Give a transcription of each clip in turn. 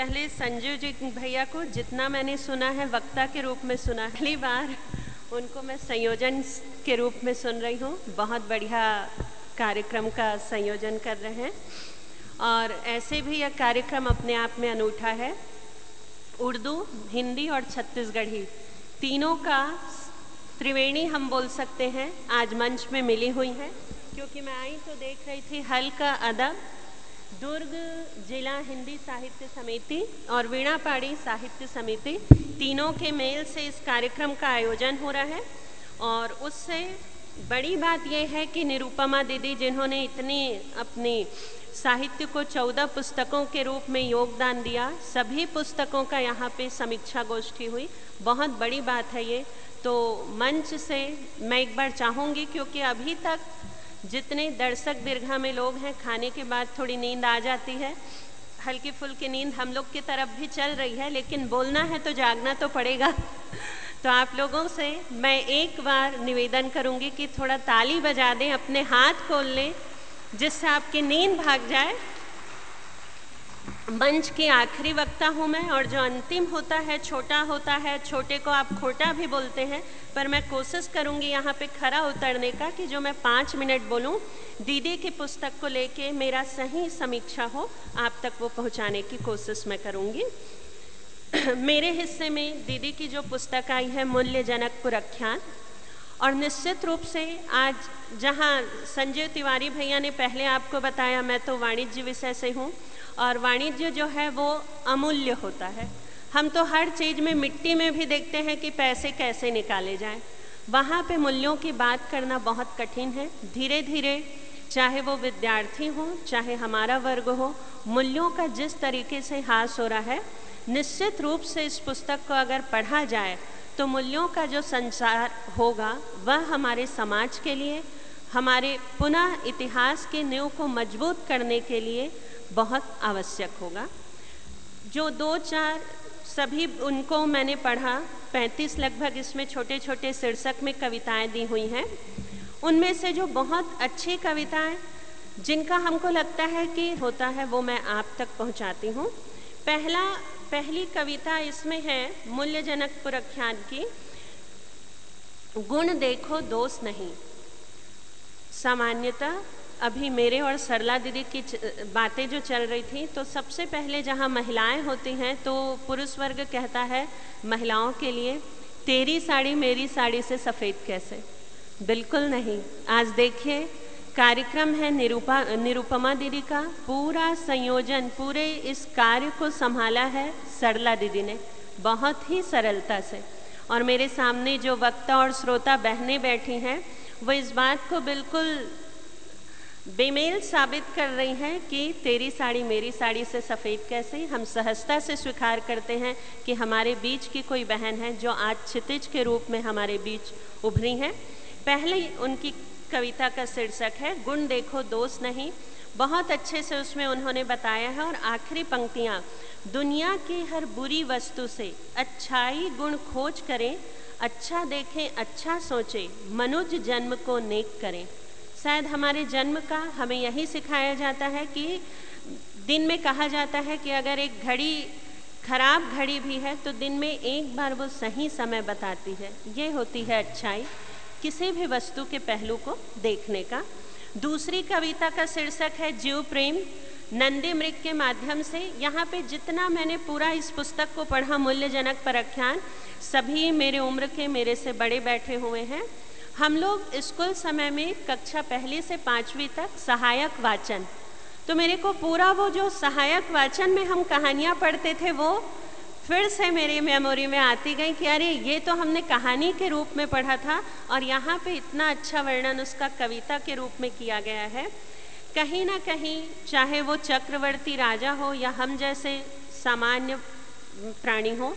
पहले संजय जी भैया को जितना मैंने सुना है, वक्ता के रूप में सुना पहली बार उनको मैं संयोजन के रूप में सुन रही हूँ। बहुत बढ़िया कार्यक्रम का संयोजन कर रहे हैं। और ऐसे भी यह कार्यक्रम अपने आप में अनूठा है। उर्दू, हिंदी और छत्तीसगढ़ी तीनों का त्रिवेणी हम बोल सकते हैं, आज मंच में मिली हुई है। क्योंकि मैं आई तो देख रही थी हल का अदब। दुर्ग जिला हिंदी साहित्य समिति और वीणा पाड़ी साहित्य समिति तीनों के मेल से इस कार्यक्रम का आयोजन हो रहा है। और उससे बड़ी बात यह है कि निरुपमा दीदी जिन्होंने इतनी अपनी साहित्य को चौदह पुस्तकों के रूप में योगदान दिया, सभी पुस्तकों का यहाँ पे समीक्षा गोष्ठी हुई। बहुत बड़ी बात है ये। तो मंच से मैं एक बार चाहूँगी क्योंकि अभी तक जितने दर्शक दीर्घा में लोग हैं, खाने के बाद थोड़ी नींद आ जाती है। हल्की फुल्की नींद हम लोग की तरफ़ भी चल रही है, लेकिन बोलना है तो जागना तो पड़ेगा। तो आप लोगों से मैं एक बार निवेदन करूँगी कि थोड़ा ताली बजा दें, अपने हाथ खोल लें, जिससे आपकी नींद भाग जाए। मंच की आखिरी वक्ता हूँ मैं और जो अंतिम होता है, छोटा होता है, छोटे को आप खोटा भी बोलते हैं, पर मैं कोशिश करूँगी यहाँ पे खरा उतरने का कि जो मैं पाँच मिनट बोलूँ, दीदी की पुस्तक को लेके मेरा सही समीक्षा हो, आप तक वो पहुँचाने की कोशिश मैं करूँगी। मेरे हिस्से में दीदी की जो पुस्तक आई है, मूल्यजनक पुरख्यान और निश्चित रूप से आज जहाँ संजय तिवारी भैया ने पहले आपको बताया, मैं तो वाणिज्य विषय से हूँ और वाणिज्य जो है वो अमूल्य होता है। हम तो हर चीज़ में मिट्टी में भी देखते हैं कि पैसे कैसे निकाले जाएँ। वहाँ पे मूल्यों की बात करना बहुत कठिन है। धीरे धीरे चाहे वो विद्यार्थी हो, चाहे हमारा वर्ग हो, मूल्यों का जिस तरीके से हास हो रहा है, निश्चित रूप से इस पुस्तक को अगर पढ़ा जाए तो मूल्यों का जो संसार होगा, वह हमारे समाज के लिए, हमारे पुनः इतिहास के नींव को मज़बूत करने के लिए बहुत आवश्यक होगा। जो दो चार सभी उनको मैंने पढ़ा, पैंतीस लगभग इसमें छोटे छोटे शीर्षक में कविताएँ दी हुई हैं, उनमें से जो बहुत अच्छी कविताएँ, जिनका हमको लगता है कि होता है, वो मैं आप तक पहुंचाती हूँ। पहला पहली कविता इसमें है मूल्यजनक पुरख्यान की। गुण देखो, दोष नहीं। सामान्यतः अभी मेरे और सरला दीदी की बातें जो चल रही थी तो सबसे पहले जहाँ महिलाएँ होती हैं तो पुरुष वर्ग कहता है, महिलाओं के लिए तेरी साड़ी मेरी साड़ी से सफ़ेद कैसे? बिल्कुल नहीं। आज देखिए कार्यक्रम है निरूपा, निरुपमा दीदी का। पूरा संयोजन, पूरे इस कार्य को संभाला है सरला दीदी ने, बहुत ही सरलता से। और मेरे सामने जो वक्ता और श्रोता बहनें बैठी हैं, वो इस बात को बिल्कुल बेमेल साबित कर रही हैं कि तेरी साड़ी मेरी साड़ी से सफ़ेद कैसे, हम सहजता से स्वीकार करते हैं कि हमारे बीच की कोई बहन है जो आज क्षितिज के रूप में हमारे बीच उभरी हैं। पहले उनकी कविता का शीर्षक है, गुण देखो, दोष नहीं। बहुत अच्छे से उसमें उन्होंने बताया है और आखिरी पंक्तियाँ, दुनिया की हर बुरी वस्तु से अच्छाई गुण खोज करें अच्छा देखें अच्छा सोचें, मनुज जन्म को नेक करें। शायद हमारे जन्म का हमें यही सिखाया जाता है कि, दिन में कहा जाता है कि अगर एक घड़ी, खराब घड़ी भी है तो दिन में एक बार वो सही समय बताती है। ये होती है अच्छाई। किसी भी वस्तु के पहलू को देखने का। दूसरी कविता का शीर्षक है, जीव प्रेम। नंदी मृग के माध्यम से यहाँ पे जितना मैंने पूरा इस पुस्तक को पढ़ा, मूल्यजनक परख्यान, सभी मेरे उम्र के मेरे से बड़े बैठे हुए हैं। हम लोग स्कूल समय में कक्षा पहली से पाँचवीं तक सहायक वाचन। तो मेरे को पूरा वो जो सहायक वाचन में हम कहानियाँ पढ़ते थे, वो फिर से मेरी मेमोरी में आती गई कि अरे, ये तो हमने कहानी के रूप में पढ़ा था और यहाँ पे इतना अच्छा वर्णन उसका कविता के रूप में किया गया है। कहीं ना कहीं, चाहे वो चक्रवर्ती राजा हो या हम जैसे सामान्य प्राणी हो,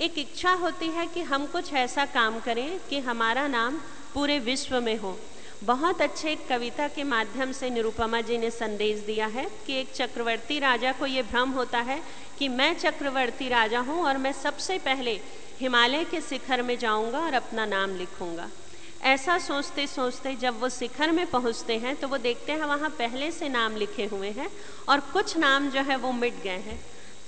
एक इच्छा होती है कि हम कुछ ऐसा काम करें कि हमारा नाम पूरे विश्व में हो। बहुत अच्छे कविता के माध्यम से निरुपमा जी ने संदेश दिया है कि एक चक्रवर्ती राजा को ये भ्रम होता है कि मैं चक्रवर्ती राजा हूँ और मैं सबसे पहले हिमालय के शिखर में जाऊँगा और अपना नाम लिखूँगा। ऐसा सोचते सोचते जब वो शिखर में पहुँचते हैं तो वो देखते हैं वहाँ पहले से नाम लिखे हुए हैं और कुछ नाम जो है वो मिट गए हैं।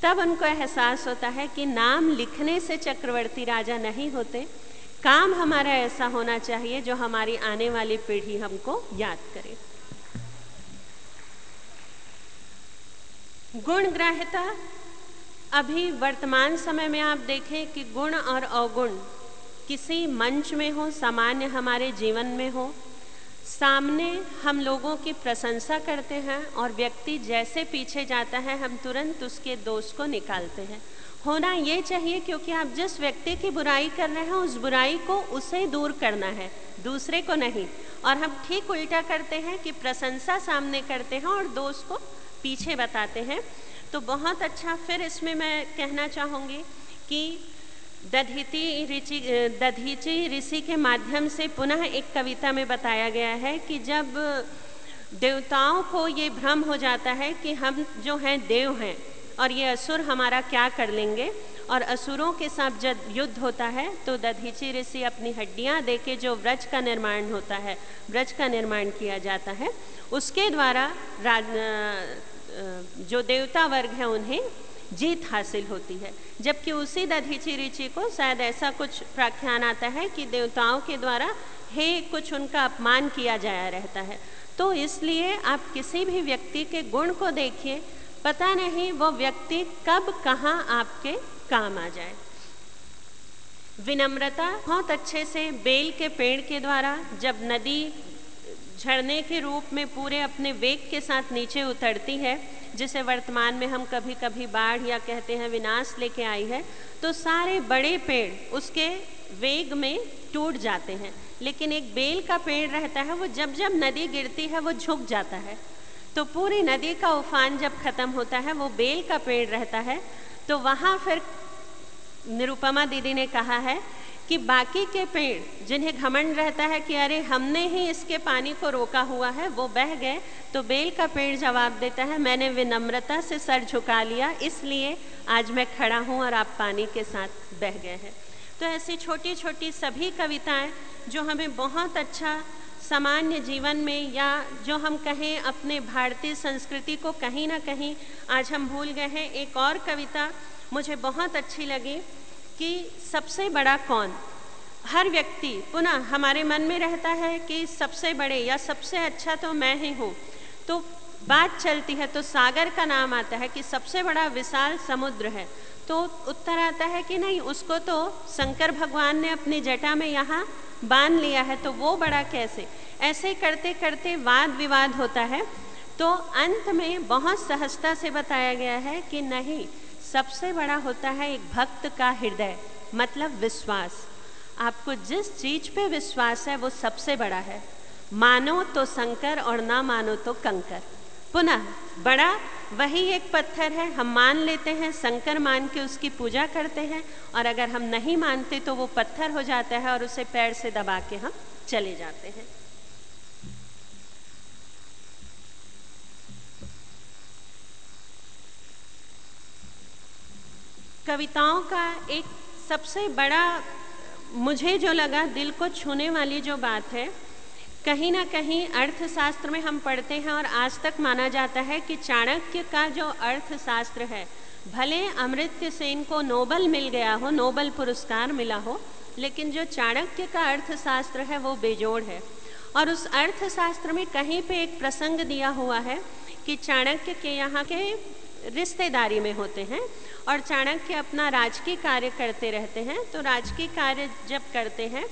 तब उनको एहसास होता है कि नाम लिखने से चक्रवर्ती राजा नहीं होते। काम हमारा ऐसा होना चाहिए जो हमारी आने वाली पीढ़ी हमको याद करे। गुण ग्राह्यता, अभी वर्तमान समय में आप देखें कि गुण और अवगुण किसी मंच में हो, सामान्य हमारे जीवन में हो, सामने हम लोगों की प्रशंसा करते हैं और व्यक्ति जैसे पीछे जाता है, हम तुरंत उसके दोष को निकालते हैं। होना ये चाहिए क्योंकि आप जिस व्यक्ति की बुराई कर रहे हैं, उस बुराई को उसे दूर करना है, दूसरे को नहीं। और हम ठीक उल्टा करते हैं कि प्रशंसा सामने करते हैं और दोष को पीछे बताते हैं। तो बहुत अच्छा फिर इसमें मैं कहना चाहूँगी कि दधीति ऋचि, दधीची ऋषि के माध्यम से पुनः एक कविता में बताया गया है कि जब देवताओं को ये भ्रम हो जाता है कि हम जो हैं, देव हैं और ये असुर हमारा क्या कर लेंगे? और असुरों के साथ जब युद्ध होता है तो दधीची ऋषि अपनी हड्डियाँ दे के जो व्रज का निर्माण होता है, व्रज का निर्माण किया जाता है, उसके द्वारा जो देवता वर्ग है उन्हें जीत हासिल होती है। जबकि उसी दधीची ऋचि को शायद ऐसा कुछ प्राख्यान आता है कि देवताओं के द्वारा हे कुछ उनका अपमान किया जाया रहता है। तो इसलिए आप किसी भी व्यक्ति के गुण को देखिए पता नहीं वो व्यक्ति कब, कहाँ आपके काम आ जाए। विनम्रता बहुत अच्छे से बेल के पेड़ के द्वारा जब नदी झरने के रूप में पूरे अपने वेग के साथ नीचे उतरती है, जिसे वर्तमान में हम कभी कभी बाढ़ या कहते हैं विनाश लेके आई है तो सारे बड़े पेड़ उसके वेग में टूट जाते हैं। लेकिन एक बेल का पेड़ रहता है, वो जब जब नदी गिरती है, वो झुक जाता है। तो पूरी नदी का उफान जब खत्म होता है, वो बेल का पेड़ रहता है तो वहाँ फिर निरुपमा दीदी ने कहा है कि बाकी के पेड़ जिन्हें घमंड रहता है कि अरे हमने ही इसके पानी को रोका हुआ है, वो बह गए तो बेल का पेड़ जवाब देता है, मैंने विनम्रता से सर झुका लिया, इसलिए आज मैं खड़ा हूँ और आप पानी के साथ बह गए हैं। तो ऐसी छोटी छोटी सभी कविताएँ जो हमें बहुत अच्छा सामान्य जीवन में या जो हम कहें अपने भारतीय संस्कृति को कहीं ना कहीं आज हम भूल गए हैं। एक और कविता मुझे बहुत अच्छी लगी कि सबसे बड़ा कौन? हर व्यक्ति, पुनः हमारे मन में रहता है कि सबसे बड़े या सबसे अच्छा तो मैं ही हूँ। तो बात चलती है तो सागर का नाम आता है कि सबसे बड़ा विशाल समुद्र है। तो उत्तर आता है कि नहीं, उसको तो शंकर भगवान ने अपनी जटा में यहाँ बाँध लिया है तो वो बड़ा कैसे? ऐसे करते करते वाद विवाद होता है। तो अंत में बहुत सहजता से बताया गया है कि नहीं, सबसे बड़ा होता है एक भक्त का हृदय मतलब विश्वास। आपको जिस चीज़ पे विश्वास है, वो सबसे बड़ा है। मानो तो शंकर और ना मानो तो कंकर। पुनः, बड़ा, वही एक पत्थर है, हम मान लेते हैं, शंकर मान के उसकी पूजा करते हैं, और अगर हम नहीं मानते तो वो पत्थर हो जाता है और उसे पैर से दबा के हम चले जाते हैं। कविताओं का एक सबसे बड़ा, मुझे जो लगा, दिल को छूने वाली जो बात है कहीं ना कहीं अर्थशास्त्र में हम पढ़ते हैं और आज तक माना जाता है कि चाणक्य का जो अर्थशास्त्र है, भले अमृत्य सेन को नोबल मिल गया हो, नोबल पुरस्कार मिला हो, लेकिन जो चाणक्य का अर्थशास्त्र है वो बेजोड़ है। और उस अर्थशास्त्र में कहीं पे एक प्रसंग दिया हुआ है कि चाणक्य के यहाँ के रिश्तेदारी में होते हैं और चाणक्य अपना राजकीय कार्य करते रहते हैं। तो राजकीय कार्य जब करते हैं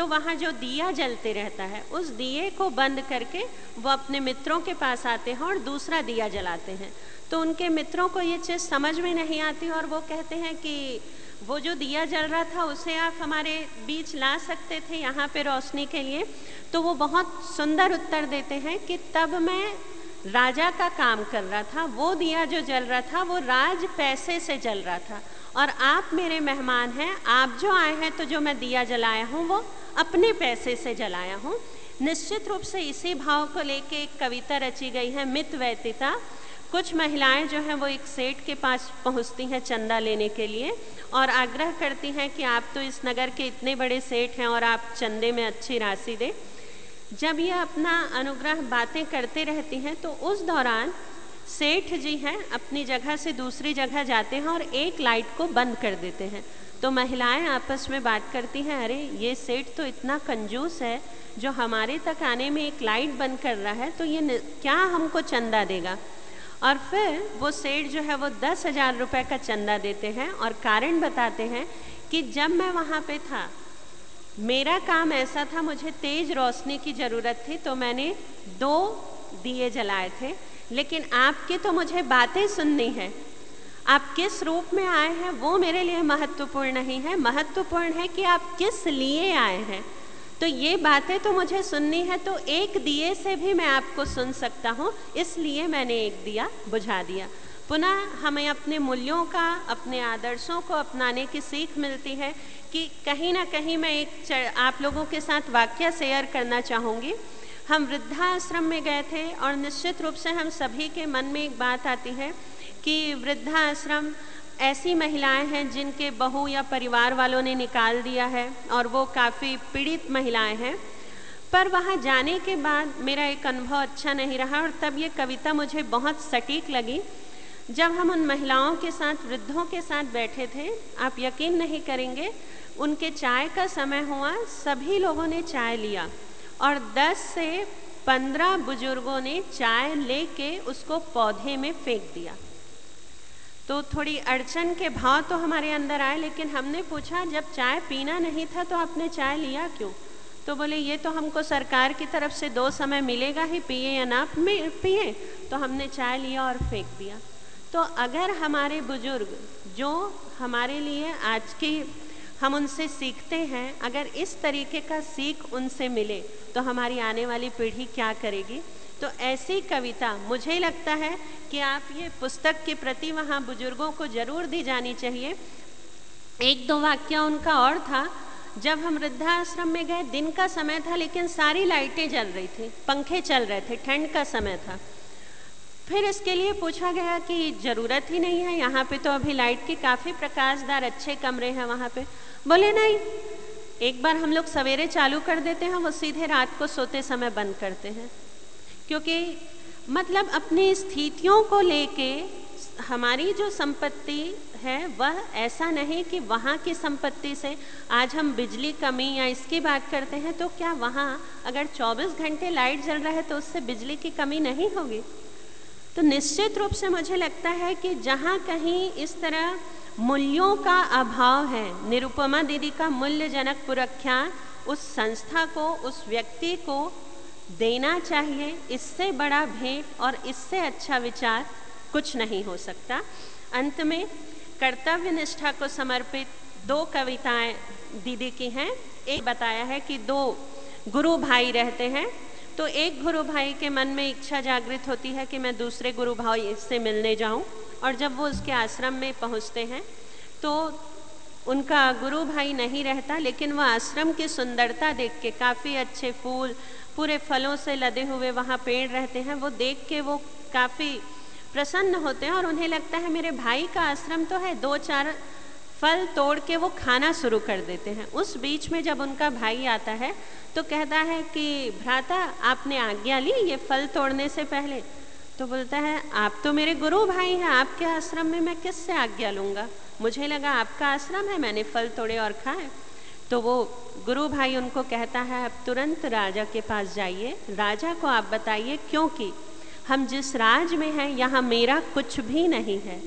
तो वहाँ जो दिया जलते रहता है, उस दिए को बंद करके वो अपने मित्रों के पास आते हैं और दूसरा दिया जलाते हैं। तो उनके मित्रों को ये चीज़ समझ में नहीं आती और वो कहते हैं कि वो जो दिया जल रहा था, उसे आप हमारे बीच ला सकते थे यहाँ पे रोशनी के लिए। तो वो बहुत सुंदर उत्तर देते हैं कि तब मैं राजा का काम कर रहा था, वो दिया जो जल रहा था, वो राज पैसे से जल रहा था। और आप मेरे मेहमान हैं, आप जो आए हैं तो जो मैं दिया जलाया हूँ, वो अपने पैसे से जलाया हूँ। निश्चित रूप से इसी भाव को लेके एक कविता रची गई है, मित वैतिता कुछ महिलाएँ जो हैं वो एक सेठ के पास पहुँचती हैं चंदा लेने के लिए और आग्रह करती हैं कि आप तो इस नगर के इतने बड़े सेठ हैं और आप चंदे में अच्छी राशि दें। जब ये अपना अनुग्रह बातें करते रहती हैं तो उस दौरान सेठ जी हैं, अपनी जगह से दूसरी जगह जाते हैं और एक लाइट को बंद कर देते हैं। तो महिलाएँ आपस में बात करती हैं, अरे, ये सेठ तो इतना कंजूस है, जो हमारे तक आने में एक लाइट बंद कर रहा है तो ये क्या हमको चंदा देगा? और फिर वो सेठ जो है वो दस हज़ार रुपये का चंदा देते हैं और कारण बताते हैं कि जब मैं वहाँ पे था, मेरा काम ऐसा था, मुझे तेज रोशनी की ज़रूरत थी तो मैंने दो दिए जलाए थे, लेकिन आपके तो मुझे बातें सुननी है। आप किस रूप में आए हैं, वो मेरे लिए महत्वपूर्ण नहीं है। महत्वपूर्ण है कि आप किस लिए आए हैं। तो ये बातें तो मुझे सुननी है तो एक दिए से भी मैं आपको सुन सकता हूँ। इसलिए मैंने एक दिया, बुझा दिया। पुनः हमें अपने मूल्यों का, अपने आदर्शों को अपनाने की सीख मिलती है कि कहीं ना कहीं मैं एक आप लोगों के साथ वाक्य शेयर करना चाहूँगी। हम वृद्धाश्रम में गए थे और निश्चित रूप से हम सभी के मन में एक बात आती है कि वृद्धाश्रम ऐसी महिलाएँ हैं जिनके बहू या परिवार वालों ने निकाल दिया है और वो काफ़ी पीड़ित महिलाएँ हैं। पर वहाँ जाने के बाद मेरा एक अनुभव अच्छा नहीं रहा और तब ये कविता मुझे बहुत सटीक लगी। जब हम उन महिलाओं के साथ, वृद्धों के साथ बैठे थे, आप यकीन नहीं करेंगे, उनके चाय का समय हुआ, सभी लोगों ने चाय लिया और 10 से 15 बुज़ुर्गों ने चाय लेके उसको पौधे में फेंक दिया। तो थोड़ी अड़चन के भाव तो हमारे अंदर आए, लेकिन हमने पूछा, जब चाय पीना नहीं था तो आपने चाय लिया क्यों? तो बोले, ये तो हमको सरकार की तरफ़ से दो समय मिलेगा ही, पिए या ना पिए। तो हमने चाय लिया और फेंक दिया। तो अगर हमारे बुज़ुर्ग, जो हमारे लिए आज की हम उनसे सीखते हैं, अगर इस तरीके का सीख उनसे मिले तो हमारी आने वाली पीढ़ी क्या करेगी? तो ऐसी कविता मुझे लगता है कि आप ये पुस्तक के प्रति वहाँ बुज़ुर्गों को ज़रूर दी जानी चाहिए। एक दो वाक्य उनका और था। जब हम वृद्धाश्रम में गए, दिन का समय था, लेकिन सारी लाइटें जल रही थी, पंखे चल रहे थे, ठंड का समय था। फिर इसके लिए पूछा गया कि ज़रूरत ही नहीं है, यहाँ पे तो अभी लाइट के काफ़ी प्रकाशदार, अच्छे कमरे हैं वहाँ पे। बोले, नहीं, एक बार हम लोग सवेरे चालू कर देते हैं, वो सीधे रात को सोते समय बंद करते हैं। क्योंकि मतलब अपनी स्थितियों को लेके हमारी जो संपत्ति है, वह ऐसा नहीं कि वहाँ की संपत्ति से आज हम बिजली कमी या इसकी बात करते हैं तो क्या वहाँ अगर 24 घंटे लाइट जल रहा है तो उससे बिजली की कमी नहीं होगी? तो निश्चित रूप से मुझे लगता है कि जहाँ कहीं इस तरह मूल्यों का अभाव है, निरुपमा दीदी का मूल्यजनक पुरख्यान उस संस्था को, उस व्यक्ति को देना चाहिए, इससे बड़ा भेंट और इससे अच्छा विचार कुछ नहीं हो सकता। अंत में, कर्तव्य निष्ठा को समर्पित दो कविताएँ दीदी की हैं। एक बताया है कि दो गुरु भाई रहते हैं तो एक गुरु भाई के मन में इच्छा जागृत होती है कि मैं दूसरे गुरु भाई से मिलने जाऊँ, और जब वो उसके आश्रम में पहुँचते हैं तो उनका गुरु भाई नहीं रहता, लेकिन वह आश्रम की सुंदरता देख के काफ़ी अच्छे फूल पूरे फलों से लदे हुए वहाँ पेड़ रहते हैं, वो देख के वो काफ़ी प्रसन्न होते हैं और उन्हें लगता है मेरे भाई का आश्रम तो है, दो चार फल तोड़ के वो खाना शुरू कर देते हैं। उस बीच में जब उनका भाई आता है तो कहता है कि, भ्राता, आपने आज्ञा ली ये फल तोड़ने से पहले? तो बोलता है, आप तो मेरे गुरु भाई हैं, आपके आश्रम में मैं किससे आज्ञा लूँगा? मुझे लगा आपका आश्रम है, मैंने फल तोड़े और खाए। तो वो गुरु भाई उनको कहता है आप तुरंत राजा के पास जाइए। राजा को आप बताइए, क्योंकि हम जिस राज में हैं, यहाँ मेरा कुछ भी नहीं है।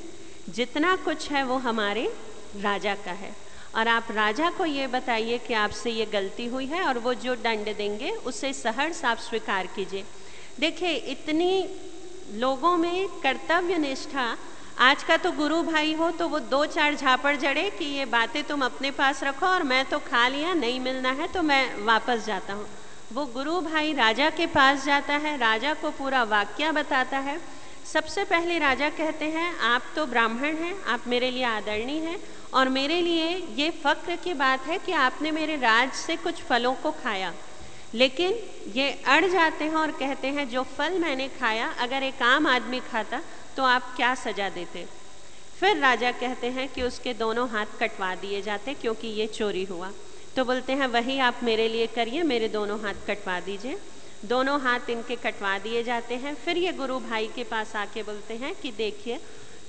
जितना कुछ है, वो हमारे राजा का है। और आप राजा को ये बताइए कि आपसे ये गलती हुई है और वो जो दंड देंगे, उसे सहर्ष आप स्वीकार कीजिए। देखिए, इतनी लोगों में कर्तव्य निष्ठा आज का तो गुरु भाई हो तो वो दो चार झापड़ जड़े कि ये बातें तुम अपने पास रखो और मैं तो खा लिया, नहीं मिलना है तो मैं वापस जाता हूँ। वो गुरु भाई राजा के पास जाता है, राजा को पूरा वाक्य बताता है। सबसे पहले राजा कहते हैं, आप तो ब्राह्मण हैं, आप मेरे लिए आदरणीय हैं और मेरे लिए ये फ़क्र की बात है कि आपने मेरे राज से कुछ फलों को खाया। लेकिन ये अड़ जाते हैं और कहते हैं, जो फल मैंने खाया, अगर एक आम आदमी खाता तो आप क्या सजा देते? फिर राजा कहते हैं कि उसके दोनों हाथ कटवा दिए जाते क्योंकि ये चोरी हुआ। तो बोलते हैं, वही आप मेरे लिए करिए, मेरे दोनों हाथ कटवा दीजिए। दोनों हाथ इनके कटवा दिए जाते हैं। फिर ये गुरु भाई के पास आके बोलते हैं कि, देखिए,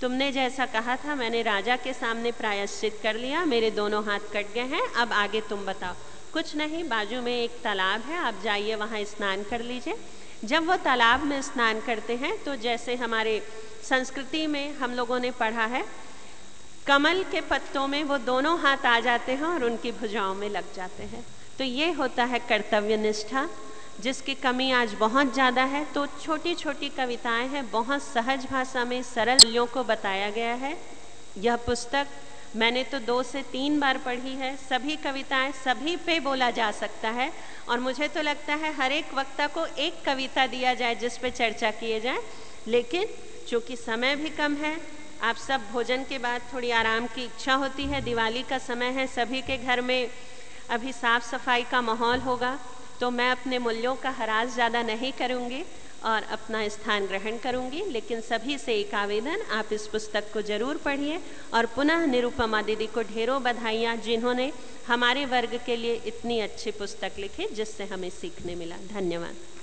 तुमने जैसा कहा था, मैंने राजा के सामने प्रायश्चित कर लिया, मेरे दोनों हाथ कट गए हैं, अब आगे तुम बताओ। कुछ नहीं, बाजू में एक तालाब है, आप जाइए वहाँ स्नान कर लीजिए। जब वो तालाब में स्नान करते हैं तो जैसे हमारे संस्कृति में हम लोगों ने पढ़ा है, कमल के पत्तों में वो दोनों हाथ आ जाते हैं और उनकी भुजाओं में लग जाते हैं। तो ये होता है कर्तव्य निष्ठा जिसकी कमी आज बहुत ज़्यादा है। तो छोटी छोटी कविताएँ हैं, बहुत सहज भाषा में सरल मूल्यों को बताया गया है। यह पुस्तक मैंने तो दो से तीन बार पढ़ी है, सभी कविताएँ सभी पे बोला जा सकता है और मुझे तो लगता है हर एक वक्ता को एक कविता दिया जाए जिस पे चर्चा किए जाए। लेकिन चूँकि समय भी कम है, आप सब भोजन के बाद थोड़ी आराम की इच्छा होती है, दिवाली का समय है, सभी के घर में अभी साफ़ सफ़ाई का माहौल होगा तो मैं अपने मूल्यों का हरास ज़्यादा नहीं करूँगी। और अपना स्थान ग्रहण करूँगी। लेकिन सभी से एक आवेदन, आप इस पुस्तक को ज़रूर पढ़िए। और पुनः निरुपमा दीदी को ढेरों बधाइयाँ, जिन्होंने हमारे वर्ग के लिए इतनी अच्छी पुस्तक लिखी, जिससे हमें सीखने मिला। धन्यवाद।